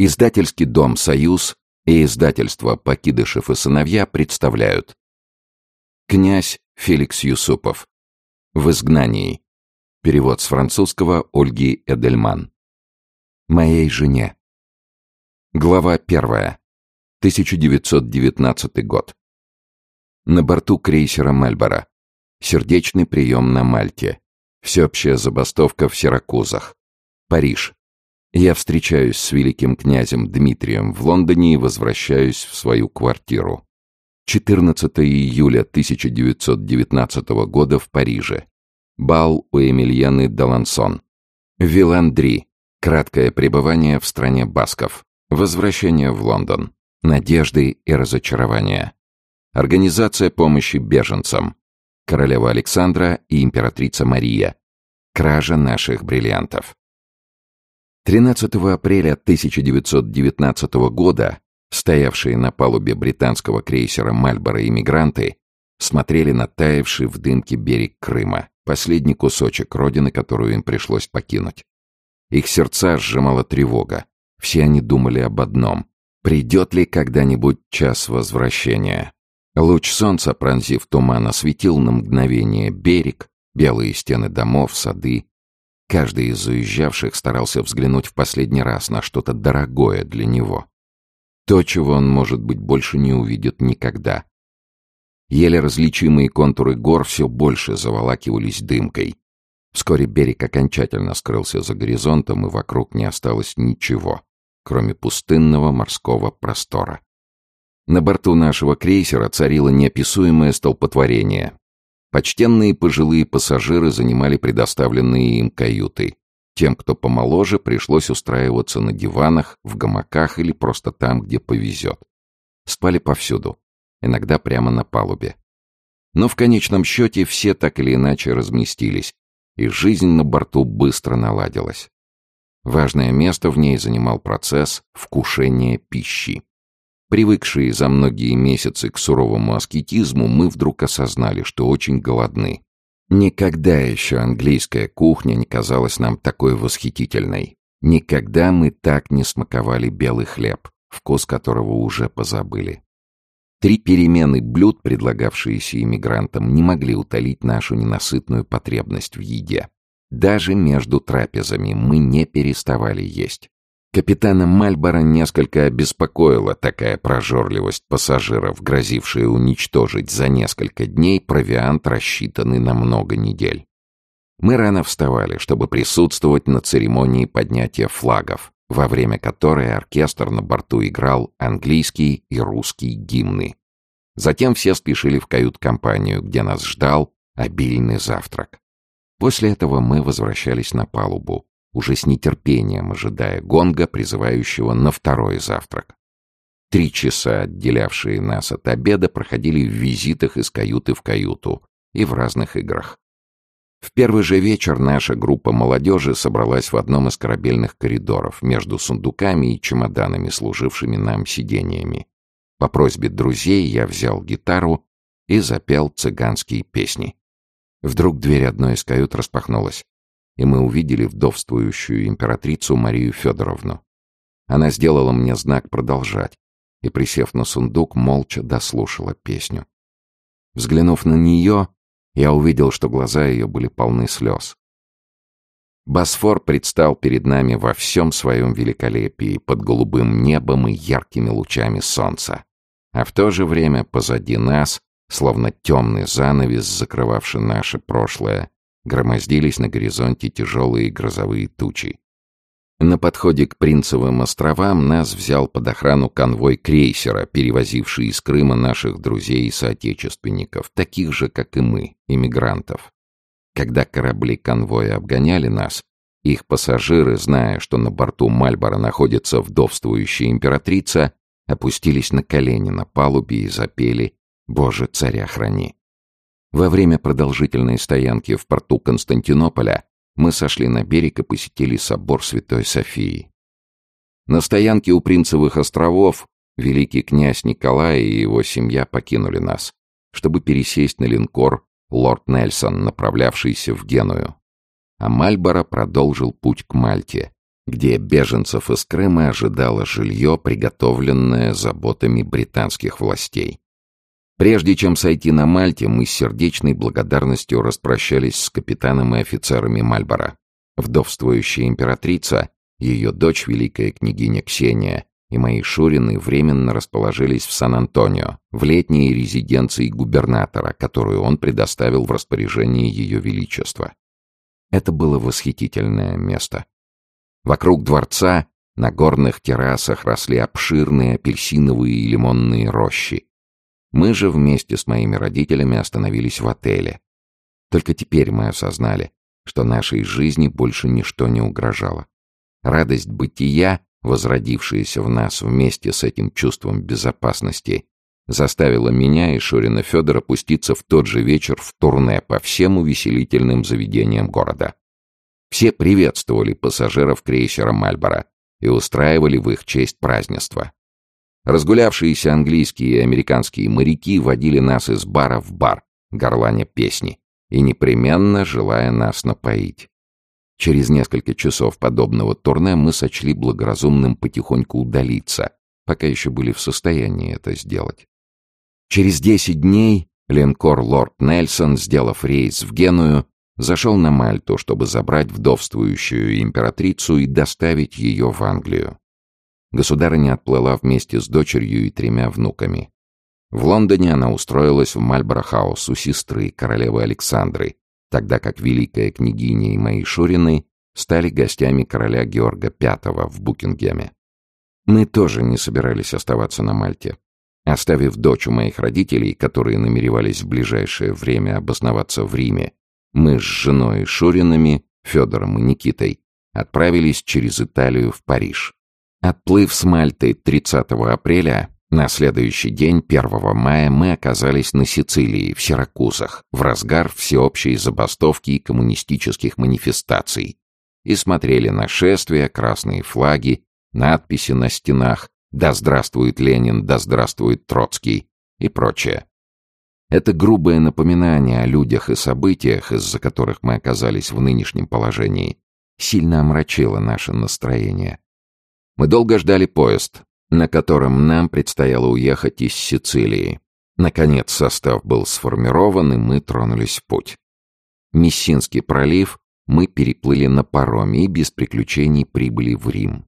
Издательский дом «Союз» и издательство «Покидышев и сыновья» представляют. Князь Феликс Юсупов. В изгнании Перевод с французского Ольги Эдельман. Моей жене Глава первая. 1919 год. На борту крейсера «Мальборо» Сердечный прием на Мальте. Всеобщая забастовка в Сиракузах. Париж я встречаюсь с великим князем Дмитрием в Лондоне и возвращаюсь в свою квартиру. 14 июля 1919 года в Париже. Бал у Эмильяны Далансон. Виландри. Краткое пребывание в стране басков. Возвращение в Лондон. Надежды и разочарования. Организация помощи беженцам. Королева Александра и императрица Мария. Кража наших бриллиантов. 13 апреля 1919 года стоявшие на палубе британского крейсера «Мальборо» иммигранты смотрели на таявший в дымке берег Крыма, последний кусочек родины, которую им пришлось покинуть. Их сердца сжимала тревога. Все они думали об одном — придет ли когда-нибудь час возвращения. Луч солнца, пронзив туман, осветил на мгновение берег, белые стены домов, сады, Каждый из уезжавших старался взглянуть в последний раз на что-то дорогое для него. То, чего он, может быть, больше не увидит никогда. Еле различимые контуры гор все больше заволакивались дымкой. Вскоре берег окончательно скрылся за горизонтом, и вокруг не осталось ничего, кроме пустынного морского простора. На борту нашего крейсера царило неописуемое столпотворение. Почтенные пожилые пассажиры занимали предоставленные им каюты. Тем, кто помоложе, пришлось устраиваться на диванах, в гамаках или просто там, где повезет. Спали повсюду, иногда прямо на палубе. Но в конечном счете все так или иначе разместились, и жизнь на борту быстро наладилась. Важное место в ней занимал процесс вкушения пищи. Привыкшие за многие месяцы к суровому аскетизму, мы вдруг осознали, что очень голодны. Никогда еще английская кухня не казалась нам такой восхитительной. Никогда мы так не смаковали белый хлеб, вкус которого уже позабыли. Три перемены блюд, предлагавшиеся иммигрантам, не могли утолить нашу ненасытную потребность в еде. Даже между трапезами мы не переставали есть. Капитана Мальбора несколько обеспокоила такая прожорливость пассажиров, грозившая уничтожить за несколько дней провиант, рассчитанный на много недель. Мы рано вставали, чтобы присутствовать на церемонии поднятия флагов, во время которой оркестр на борту играл английский и русский гимны. Затем все спешили в кают-компанию, где нас ждал обильный завтрак. После этого мы возвращались на палубу, уже с нетерпением ожидая гонга, призывающего на второй завтрак. Три часа, отделявшие нас от обеда, проходили в визитах из каюты в каюту и в разных играх. В первый же вечер наша группа молодежи собралась в одном из корабельных коридоров между сундуками и чемоданами, служившими нам сидениями. По просьбе друзей я взял гитару и запел цыганские песни. Вдруг дверь одной из кают распахнулась и мы увидели вдовствующую императрицу Марию Федоровну. Она сделала мне знак продолжать и, присев на сундук, молча дослушала песню. Взглянув на нее, я увидел, что глаза ее были полны слез. Босфор предстал перед нами во всем своем великолепии, под голубым небом и яркими лучами солнца. А в то же время позади нас, словно темный занавес, закрывавший наше прошлое, громоздились на горизонте тяжелые грозовые тучи. На подходе к Принцевым островам нас взял под охрану конвой крейсера, перевозивший из Крыма наших друзей и соотечественников, таких же, как и мы, иммигрантов. Когда корабли конвоя обгоняли нас, их пассажиры, зная, что на борту Мальбора находится вдовствующая императрица, опустились на колени на палубе и запели «Боже, царя храни». Во время продолжительной стоянки в порту Константинополя мы сошли на берег и посетили собор Святой Софии. На стоянке у Принцевых островов великий князь Николай и его семья покинули нас, чтобы пересесть на линкор «Лорд Нельсон», направлявшийся в Геную. А Мальборо продолжил путь к Мальте, где беженцев из Крыма ожидало жилье, приготовленное заботами британских властей. Прежде чем сойти на Мальте, мы с сердечной благодарностью распрощались с капитаном и офицерами Мальбора. Вдовствующая императрица, ее дочь, великая княгиня Ксения, и мои Шурины временно расположились в Сан-Антонио, в летней резиденции губернатора, которую он предоставил в распоряжение ее величества. Это было восхитительное место. Вокруг дворца на горных террасах росли обширные апельсиновые и лимонные рощи, мы же вместе с моими родителями остановились в отеле. Только теперь мы осознали, что нашей жизни больше ничто не угрожало. Радость бытия, возродившаяся в нас вместе с этим чувством безопасности, заставила меня и Шурина Федора пуститься в тот же вечер в турне по всем увеселительным заведениям города. Все приветствовали пассажиров крейсера «Мальборо» и устраивали в их честь празднество. Разгулявшиеся английские и американские моряки водили нас из бара в бар, горланя песни, и непременно желая нас напоить. Через несколько часов подобного турне мы сочли благоразумным потихоньку удалиться, пока еще были в состоянии это сделать. Через десять дней линкор «Лорд Нельсон», сделав рейс в Геную, зашел на Мальту, чтобы забрать вдовствующую императрицу и доставить ее в Англию. Государыня отплыла вместе с дочерью и тремя внуками. В Лондоне она устроилась в Мальборо-хаус у сестры, королевы Александры, тогда как великая княгиня и мои Шурины стали гостями короля Георга V в Букингеме. Мы тоже не собирались оставаться на Мальте. Оставив дочь у моих родителей, которые намеревались в ближайшее время обосноваться в Риме, мы с женой Шуринами, Федором и Никитой, отправились через Италию в Париж. Отплыв с Мальты 30 апреля, на следующий день, 1 мая, мы оказались на Сицилии, в Сиракузах, в разгар всеобщей забастовки и коммунистических манифестаций, и смотрели на шествия, красные флаги, надписи на стенах «Да здравствует Ленин, да здравствует Троцкий» и прочее. Это грубое напоминание о людях и событиях, из-за которых мы оказались в нынешнем положении, сильно омрачило наше настроение. Мы долго ждали поезд, на котором нам предстояло уехать из Сицилии. Наконец состав был сформирован, и мы тронулись в путь. Мессинский пролив мы переплыли на пароме и без приключений прибыли в Рим.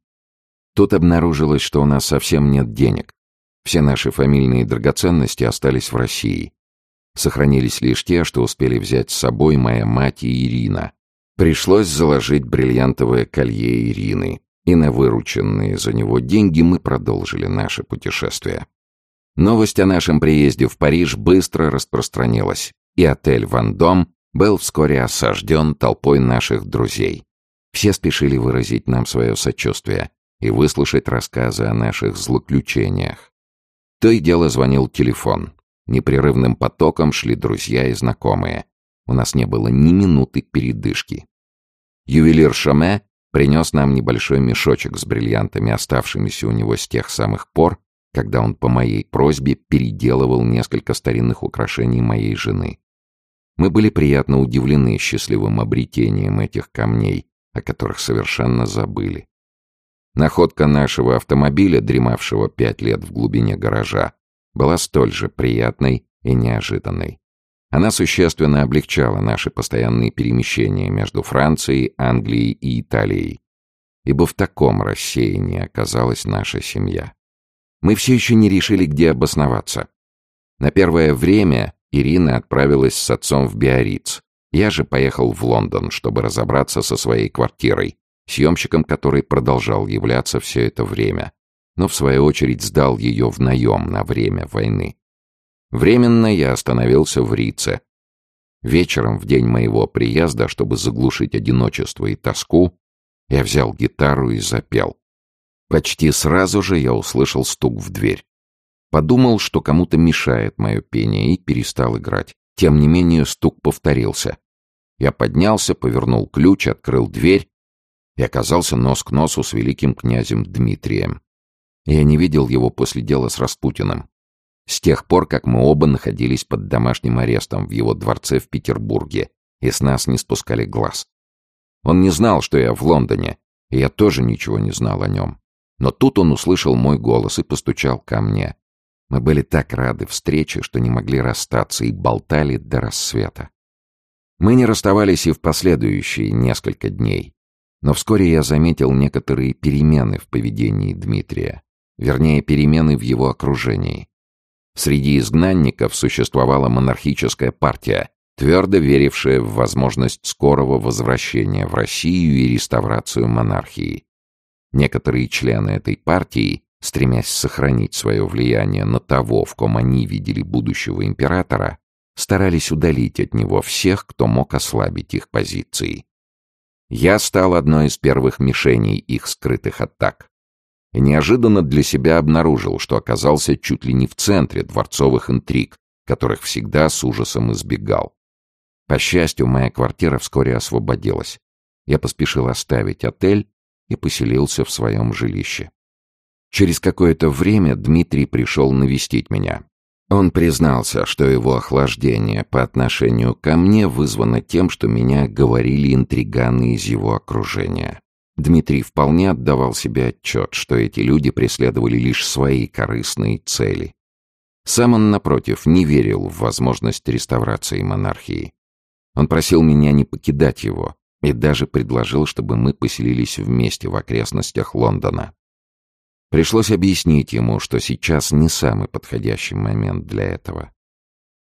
Тут обнаружилось, что у нас совсем нет денег. Все наши фамильные драгоценности остались в России. Сохранились лишь те, что успели взять с собой моя мать и Ирина. Пришлось заложить бриллиантовое колье Ирины, и на вырученные за него деньги мы продолжили наше путешествие. Новость о нашем приезде в Париж быстро распространилась, и отель «Вандом» был вскоре осажден толпой наших друзей. Все спешили выразить нам свое сочувствие и выслушать рассказы о наших злоключениях. То и дело звонил телефон. Непрерывным потоком шли друзья и знакомые. У нас не было ни минуты передышки. Ювелир Шаме принес нам небольшой мешочек с бриллиантами, оставшимися у него с тех самых пор, когда он по моей просьбе переделывал несколько старинных украшений моей жены. Мы были приятно удивлены счастливым обретением этих камней, о которых совершенно забыли. Находка нашего автомобиля, дремавшего пять лет в глубине гаража, была столь же приятной и неожиданной. Она существенно облегчала наши постоянные перемещения между Францией, Англией и Италией. Ибо в таком рассеянии оказалась наша семья. Мы все еще не решили, где обосноваться. На первое время Ирина отправилась с отцом в Биарриц. Я же поехал в Лондон, чтобы разобраться со своей квартирой, съемщиком которой продолжал являться все это время, но в свою очередь сдал ее в наем на время войны. Временно я остановился в Рице. Вечером, в день моего приезда, чтобы заглушить одиночество и тоску, я взял гитару и запел. Почти сразу же я услышал стук в дверь. Подумал, что кому-то мешает мое пение, и перестал играть. Тем не менее, стук повторился. Я поднялся, повернул ключ, открыл дверь и оказался нос к носу с великим князем Дмитрием. Я не видел его после дела с Распутиным с тех пор, как мы оба находились под домашним арестом в его дворце в Петербурге, и с нас не спускали глаз. Он не знал, что я в Лондоне, и я тоже ничего не знал о нем. Но тут он услышал мой голос и постучал ко мне. Мы были так рады встрече, что не могли расстаться и болтали до рассвета. Мы не расставались и в последующие несколько дней. Но вскоре я заметил некоторые перемены в поведении Дмитрия. Вернее, перемены в его окружении. Среди изгнанников существовала монархическая партия, твердо верившая в возможность скорого возвращения в Россию и реставрацию монархии. Некоторые члены этой партии, стремясь сохранить свое влияние на того, в ком они видели будущего императора, старались удалить от него всех, кто мог ослабить их позиции. Я стал одной из первых мишеней их скрытых атак. И неожиданно для себя обнаружил, что оказался чуть ли не в центре дворцовых интриг, которых всегда с ужасом избегал. По счастью, моя квартира вскоре освободилась. Я поспешил оставить отель и поселился в своем жилище. Через какое-то время Дмитрий пришел навестить меня. Он признался, что его охлаждение по отношению ко мне вызвано тем, что меня говорили интриганы из его окружения. Дмитрий вполне отдавал себе отчет, что эти люди преследовали лишь свои корыстные цели. Сам он, напротив, не верил в возможность реставрации монархии. Он просил меня не покидать его и даже предложил, чтобы мы поселились вместе в окрестностях Лондона. Пришлось объяснить ему, что сейчас не самый подходящий момент для этого.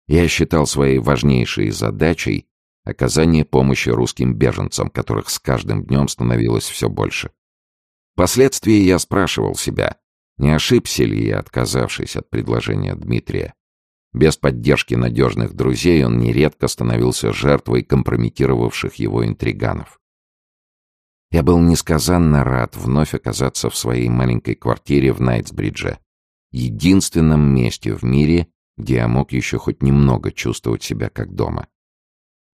Я считал своей важнейшей задачей оказание помощи русским беженцам, которых с каждым днем становилось все больше. Впоследствии я спрашивал себя, не ошибся ли я, отказавшись от предложения Дмитрия. Без поддержки надежных друзей он нередко становился жертвой компрометировавших его интриганов. Я был несказанно рад вновь оказаться в своей маленькой квартире в Найтсбридже, единственном месте в мире, где я мог еще хоть немного чувствовать себя как дома.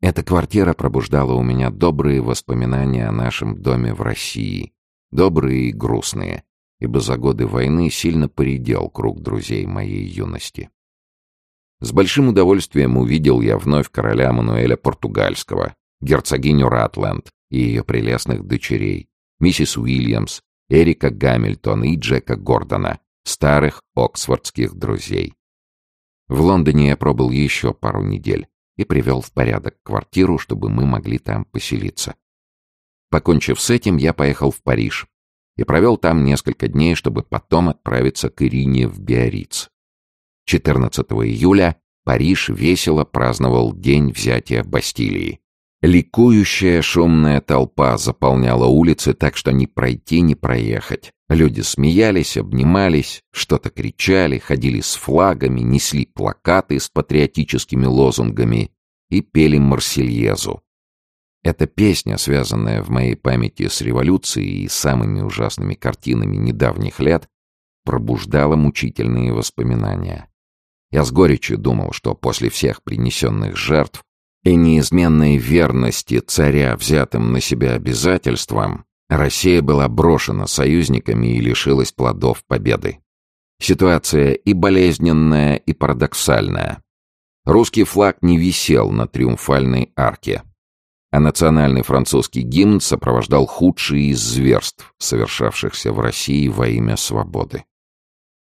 Эта квартира пробуждала у меня добрые воспоминания о нашем доме в России, добрые и грустные, ибо за годы войны сильно поредел круг друзей моей юности. С большим удовольствием увидел я вновь короля Мануэля Португальского, герцогиню Ратленд и ее прелестных дочерей, миссис Уильямс, Эрика Гамильтон и Джека Гордона, старых оксфордских друзей. В Лондоне я пробыл еще пару недель и привел в порядок квартиру, чтобы мы могли там поселиться. Покончив с этим, я поехал в Париж и провел там несколько дней, чтобы потом отправиться к Ирине в Биарриц. 14 июля Париж весело праздновал день взятия Бастилии. Ликующая шумная толпа заполняла улицы так, что ни пройти, ни проехать. Люди смеялись, обнимались, что-то кричали, ходили с флагами, несли плакаты с патриотическими лозунгами и пели Марсельезу. Эта песня, связанная в моей памяти с революцией и самыми ужасными картинами недавних лет, пробуждала мучительные воспоминания. Я с горечью думал, что после всех принесенных жертв и неизменной верности царя взятым на себя обязательствам, Россия была брошена союзниками и лишилась плодов победы. Ситуация и болезненная, и парадоксальная. Русский флаг не висел на триумфальной арке, а национальный французский гимн сопровождал худшие из зверств, совершавшихся в России во имя свободы.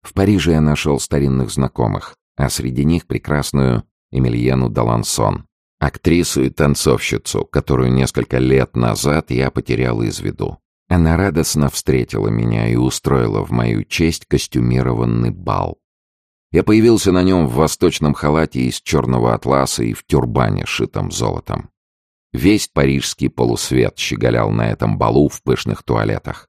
В Париже я нашел старинных знакомых, а среди них прекрасную Эмильену Далансон, актрису и танцовщицу, которую несколько лет назад я потерял из виду. Она радостно встретила меня и устроила в мою честь костюмированный бал. Я появился на нем в восточном халате из черного атласа и в тюрбане, шитом золотом. Весь парижский полусвет щеголял на этом балу в пышных туалетах.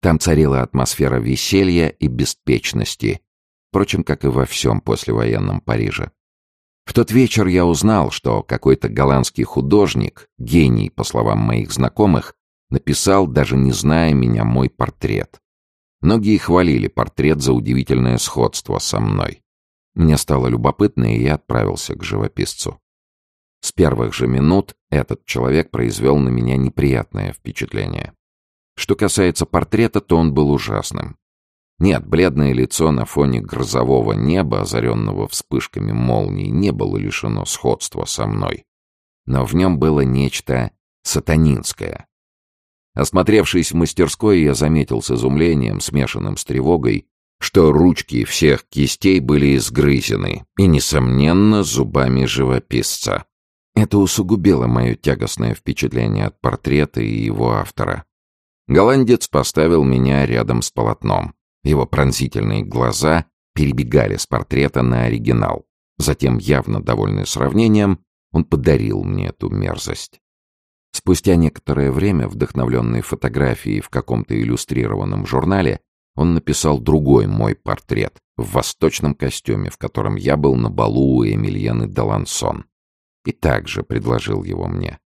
Там царила атмосфера веселья и беспечности, впрочем, как и во всем послевоенном Париже. В тот вечер я узнал, что какой-то голландский художник, гений, по словам моих знакомых, написал, даже не зная меня, мой портрет. Многие хвалили портрет за удивительное сходство со мной. Мне стало любопытно, и я отправился к живописцу. С первых же минут этот человек произвел на меня неприятное впечатление. Что касается портрета, то он был ужасным. Нет, бледное лицо на фоне грозового неба, озаренного вспышками молний, не было лишено сходства со мной. Но в нем было нечто сатанинское. Осмотревшись в мастерской, я заметил с изумлением, смешанным с тревогой, что ручки всех кистей были изгрызены, и, несомненно, зубами живописца. Это усугубило мое тягостное впечатление от портрета и его автора. Голландец поставил меня рядом с полотном. Его пронзительные глаза перебегали с портрета на оригинал. Затем, явно довольный сравнением, он подарил мне эту мерзость. Спустя некоторое время, вдохновленный фотографией в каком-то иллюстрированном журнале, он написал другой мой портрет в восточном костюме, в котором я был на балу у Эмильены Далансон. И также предложил его мне.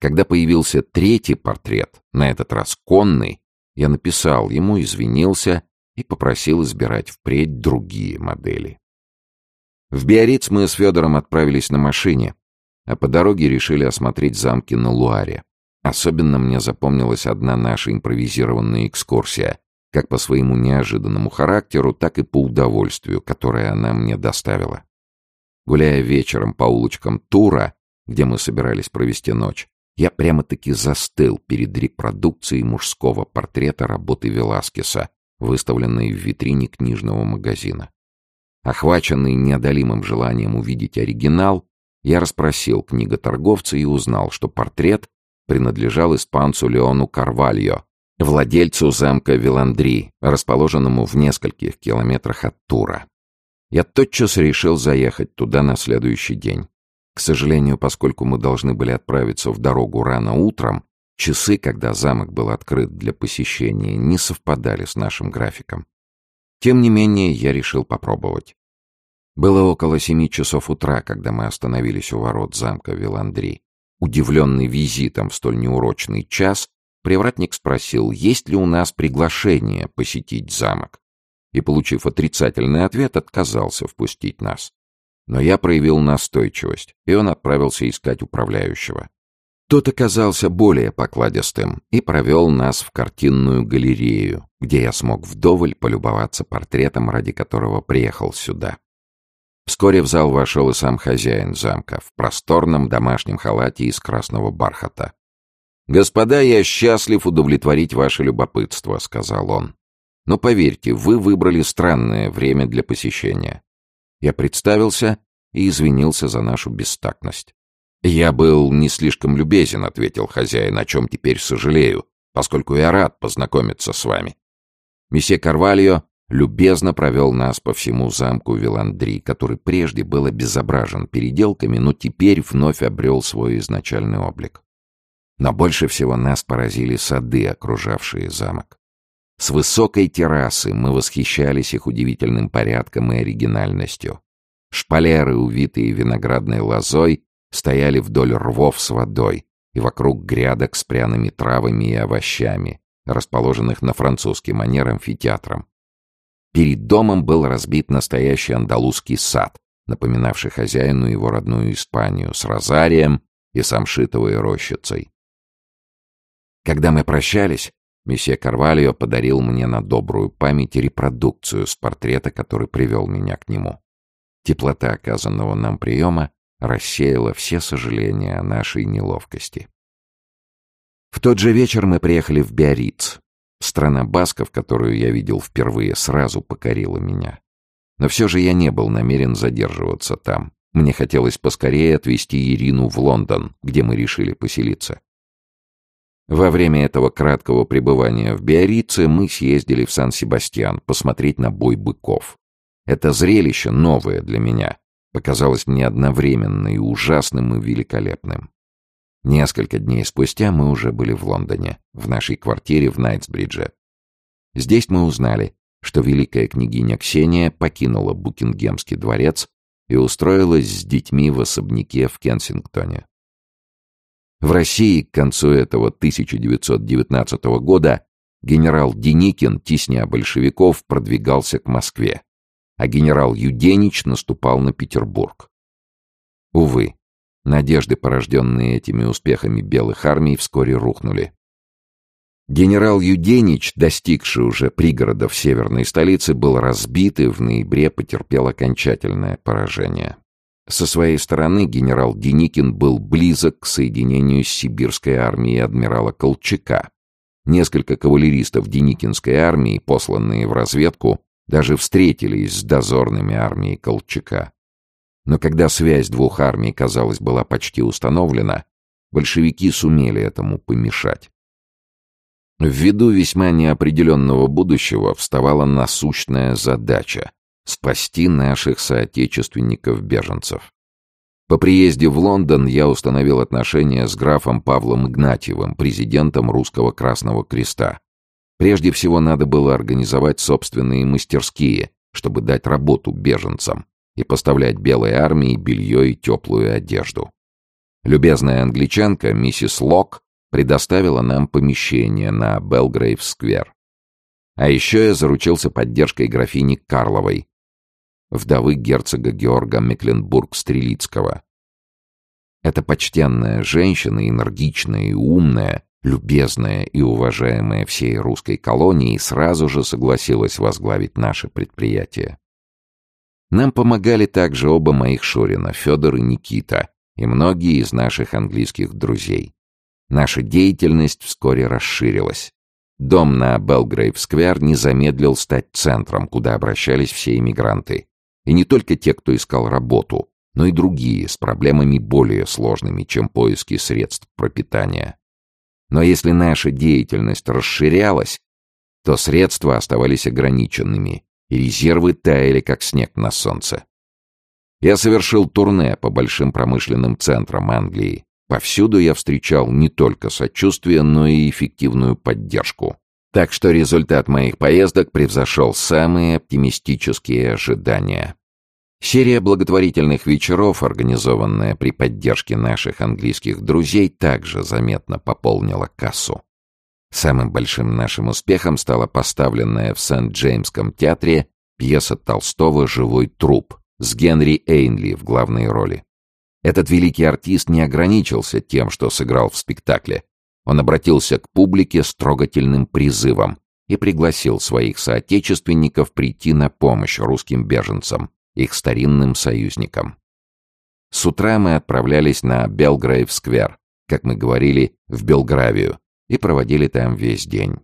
Когда появился третий портрет, на этот раз конный, я написал ему, извинился и попросил избирать впредь другие модели. В Биарриц мы с Федором отправились на машине, а по дороге решили осмотреть замки на Луаре. Особенно мне запомнилась одна наша импровизированная экскурсия, как по своему неожиданному характеру, так и по удовольствию, которое она мне доставила. Гуляя вечером по улочкам Тура, где мы собирались провести ночь, я прямо-таки застыл перед репродукцией мужского портрета работы Веласкеса, выставленной в витрине книжного магазина. Охваченный неодолимым желанием увидеть оригинал, я расспросил книготорговца и узнал, что портрет принадлежал испанцу Леону Карвальо, владельцу замка Виландри, расположенному в нескольких километрах от Тура. Я тотчас решил заехать туда на следующий день. К сожалению, поскольку мы должны были отправиться в дорогу рано утром, часы, когда замок был открыт для посещения, не совпадали с нашим графиком. Тем не менее, я решил попробовать. Было около семи часов утра, когда мы остановились у ворот замка Виландри. Удивленный визитом в столь неурочный час, привратник спросил, есть ли у нас приглашение посетить замок. И, получив отрицательный ответ, отказался впустить нас. Но я проявил настойчивость, и он отправился искать управляющего. Тот оказался более покладистым и провел нас в картинную галерею, где я смог вдоволь полюбоваться портретом, ради которого приехал сюда. Вскоре в зал вошел и сам хозяин замка в просторном домашнем халате из красного бархата. «Господа, я счастлив удовлетворить ваше любопытство», — сказал он. «Но поверьте, вы выбрали странное время для посещения». Я представился и извинился за нашу бестактность. «Я был не слишком любезен», — ответил хозяин, о чем теперь сожалею, поскольку я рад познакомиться с вами. Месье Карвальо любезно провел нас по всему замку Виландри, который прежде был обезображен переделками, но теперь вновь обрел свой изначальный облик. Но больше всего нас поразили сады, окружавшие замок. С высокой террасы мы восхищались их удивительным порядком и оригинальностью. Шпалеры, увитые виноградной лозой, стояли вдоль рвов с водой и вокруг грядок с пряными травами и овощами, расположенных на французский манер амфитеатром. Перед домом был разбит настоящий андалузский сад, напоминавший хозяину его родную Испанию с розарием и самшитовой рощицей. Когда мы прощались, месье Карвальо подарил мне на добрую память репродукцию с портрета, который привел меня к нему. Теплота оказанного нам приема рассеяла все сожаления о нашей неловкости. В тот же вечер мы приехали в Биарриц, Страна басков, которую я видел впервые, сразу покорила меня. Но все же я не был намерен задерживаться там. Мне хотелось поскорее отвезти Ирину в Лондон, где мы решили поселиться. Во время этого краткого пребывания в Биорице мы съездили в Сан-Себастьян посмотреть на бой быков. Это зрелище, новое для меня, показалось мне одновременно и ужасным, и великолепным. Несколько дней спустя мы уже были в Лондоне, в нашей квартире в Найтсбридже. Здесь мы узнали, что великая княгиня Ксения покинула Букингемский дворец и устроилась с детьми в особняке в Кенсингтоне. В России к концу этого 1919 года генерал Деникин, тесня большевиков, продвигался к Москве, а генерал Юденич наступал на Петербург. Увы, Надежды, порожденные этими успехами белых армий, вскоре рухнули. Генерал Юденич, достигший уже пригородов северной столицы, был разбит и в ноябре потерпел окончательное поражение. Со своей стороны генерал Деникин был близок к соединению с сибирской армией адмирала Колчака, Несколько кавалеристов Деникинской армии, посланные в разведку, даже встретились с дозорными армией Колчака. Но когда связь двух армий, казалось, была почти установлена, большевики сумели этому помешать. Ввиду весьма неопределенного будущего вставала насущная задача — спасти наших соотечественников-беженцев. По приезде в Лондон я установил отношения с графом Павлом Игнатьевым, президентом Русского Красного Креста. Прежде всего надо было организовать собственные мастерские, чтобы дать работу беженцам и поставлять белой армии белье и теплую одежду. Любезная англичанка, миссис Лок, предоставила нам помещение на Белгрейв-сквер. А еще я заручился поддержкой графини Карловой, вдовы герцога Георга Мекленбург-Стрелицкого. Эта почтенная женщина, энергичная и умная, любезная и уважаемая всей русской колонии, сразу же согласилась возглавить наше предприятие. Нам помогали также оба моих Шурина, Федор и Никита, и многие из наших английских друзей. Наша деятельность вскоре расширилась. Дом на Белгрейв-сквер не замедлил стать центром, куда обращались все иммигранты. И не только те, кто искал работу, но и другие с проблемами более сложными, чем поиски средств пропитания. Но если наша деятельность расширялась, то средства оставались ограниченными, и резервы таяли, как снег на солнце. Я совершил турне по большим промышленным центрам Англии, Повсюду я встречал не только сочувствие, но и эффективную поддержку. Так что результат моих поездок превзошел самые оптимистические ожидания. Серия благотворительных вечеров, организованная при поддержке наших английских друзей, также заметно пополнила кассу. Самым большим нашим успехом стала поставленная в Сент-Джеймском театре пьеса Толстого «Живой труп» с Генри Эйнли в главной роли. Этот великий артист не ограничился тем, что сыграл в спектакле. Он обратился к публике с трогательным призывом и пригласил своих соотечественников прийти на помощь русским беженцам, их старинным союзникам. С утра мы отправлялись на Белгрейв-сквер, как мы говорили, в Белгравию, и проводили там весь день.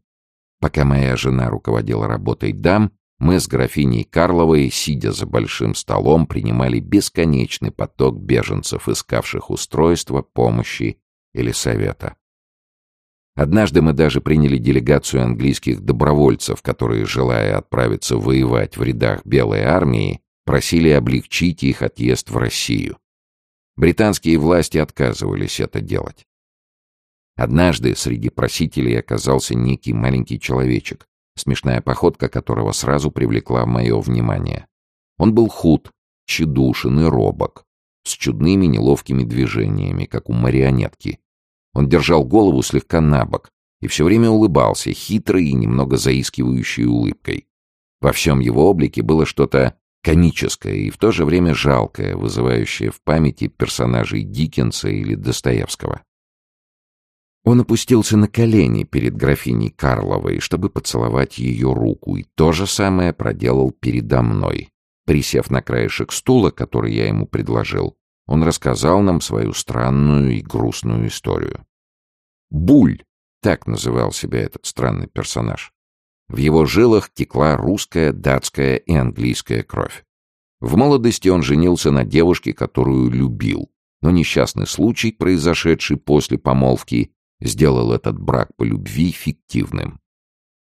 Пока моя жена руководила работой дам, мы с графиней Карловой, сидя за большим столом, принимали бесконечный поток беженцев, искавших устройства, помощи или совета. Однажды мы даже приняли делегацию английских добровольцев, которые, желая отправиться воевать в рядах Белой армии, просили облегчить их отъезд в Россию. Британские власти отказывались это делать. Однажды среди просителей оказался некий маленький человечек, смешная походка которого сразу привлекла мое внимание. Он был худ, тщедушен и робок, с чудными неловкими движениями, как у марионетки. Он держал голову слегка набок и все время улыбался хитрой и немного заискивающей улыбкой. Во всем его облике было что-то комическое и в то же время жалкое, вызывающее в памяти персонажей Диккенса или Достоевского. Он опустился на колени перед графиней Карловой, чтобы поцеловать ее руку, и то же самое проделал передо мной. Присев на краешек стула, который я ему предложил, он рассказал нам свою странную и грустную историю. Буль, так называл себя этот странный персонаж. В его жилах текла русская, датская и английская кровь. В молодости он женился на девушке, которую любил, но несчастный случай, произошедший после помолвки, сделал этот брак по любви фиктивным.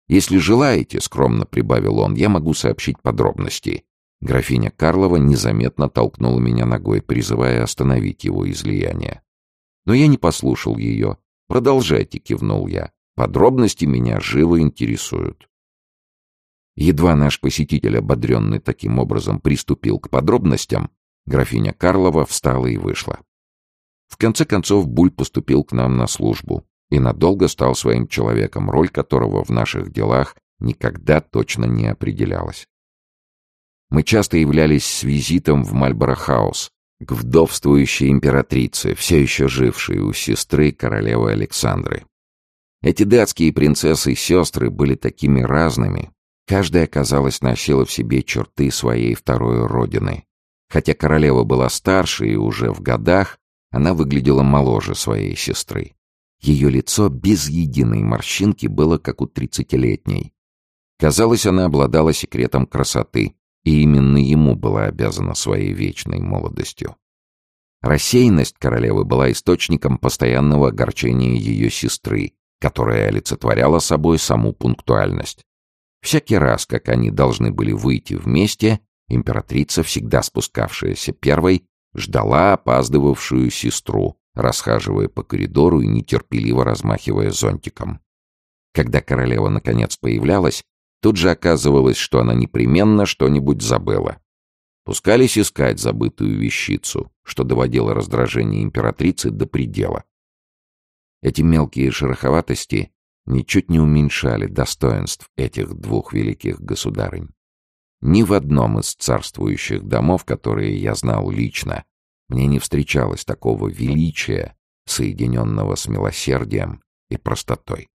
«Если желаете», — скромно прибавил он, — «я могу сообщить подробности». Графиня Карлова незаметно толкнула меня ногой, призывая остановить его излияние. Но я не послушал ее. «Продолжайте», — кивнул я. «Подробности меня живо интересуют». Едва наш посетитель, ободренный таким образом, приступил к подробностям, графиня Карлова встала и вышла. В конце концов Буль поступил к нам на службу и надолго стал своим человеком, роль которого в наших делах никогда точно не определялась. Мы часто являлись с визитом в Мальборо-хаус, к вдовствующей императрице, все еще жившей у сестры королевы Александры. Эти датские принцессы-сестры были такими разными, каждая, казалось, носила в себе черты своей второй родины. Хотя королева была старше и уже в годах, она выглядела моложе своей сестры. Ее лицо без единой морщинки было как у тридцатилетней. Казалось, она обладала секретом красоты, и именно ему была обязана своей вечной молодостью. Рассеянность королевы была источником постоянного огорчения ее сестры, которая олицетворяла собой саму пунктуальность. Всякий раз, как они должны были выйти вместе, императрица, всегда спускавшаяся первой, ждала опаздывавшую сестру, расхаживая по коридору и нетерпеливо размахивая зонтиком. Когда королева наконец появлялась, тут же оказывалось, что она непременно что-нибудь забыла. Пускались искать забытую вещицу, что доводило раздражение императрицы до предела. Эти мелкие шероховатости ничуть не уменьшали достоинств этих двух великих государынь. Ни в одном из царствующих домов, которые я знал лично, мне не встречалось такого величия, соединенного с милосердием и простотой.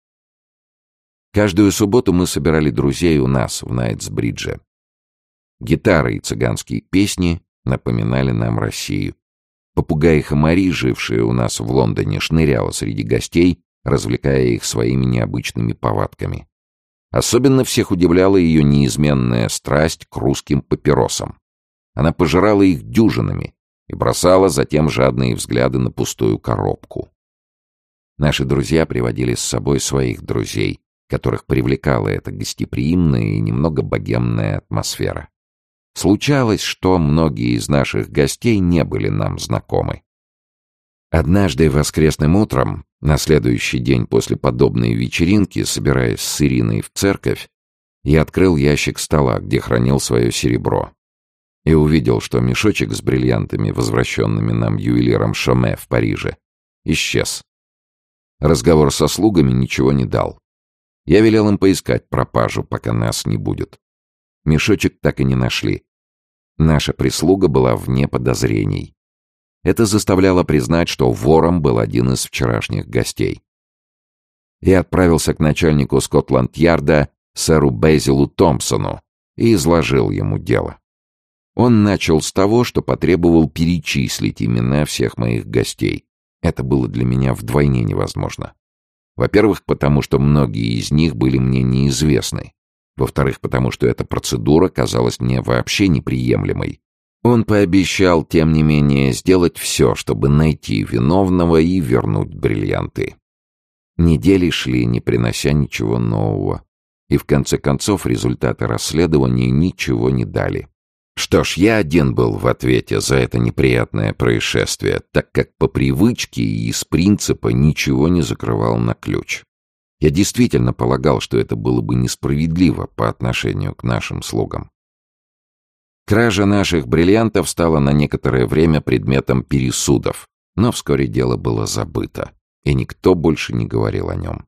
Каждую субботу мы собирали друзей у нас в Найтсбридже. Гитары и цыганские песни напоминали нам Россию. Попугай Хамари, жившая у нас в Лондоне, шныряла среди гостей, развлекая их своими необычными повадками. Особенно всех удивляла ее неизменная страсть к русским папиросам. Она пожирала их дюжинами и бросала затем жадные взгляды на пустую коробку. Наши друзья приводили с собой своих друзей, которых привлекала эта гостеприимная и немного богемная атмосфера. Случалось, что многие из наших гостей не были нам знакомы. Однажды воскресным утром, на следующий день после подобной вечеринки, собираясь с Ириной в церковь, я открыл ящик стола, где хранил свое серебро, и увидел, что мешочек с бриллиантами, возвращенными нам ювелиром Шоме в Париже, исчез. Разговор со слугами ничего не дал. Я велел им поискать пропажу, пока нас не будет. Мешочек так и не нашли. Наша прислуга была вне подозрений. Это заставляло признать, что вором был один из вчерашних гостей. Я отправился к начальнику Скотланд-Ярда, сэру Безилу Томпсону, и изложил ему дело. Он начал с того, что потребовал перечислить имена всех моих гостей. Это было для меня вдвойне невозможно. Во-первых, потому что многие из них были мне неизвестны. Во-вторых, потому что эта процедура казалась мне вообще неприемлемой. Он пообещал, тем не менее, сделать все, чтобы найти виновного и вернуть бриллианты. Недели шли, не принося ничего нового. И в конце концов результаты расследования ничего не дали. Что ж, я один был в ответе за это неприятное происшествие, так как по привычке и из принципа ничего не закрывал на ключ. Я действительно полагал, что это было бы несправедливо по отношению к нашим слугам. Кража наших бриллиантов стала на некоторое время предметом пересудов, но вскоре дело было забыто, и никто больше не говорил о нем.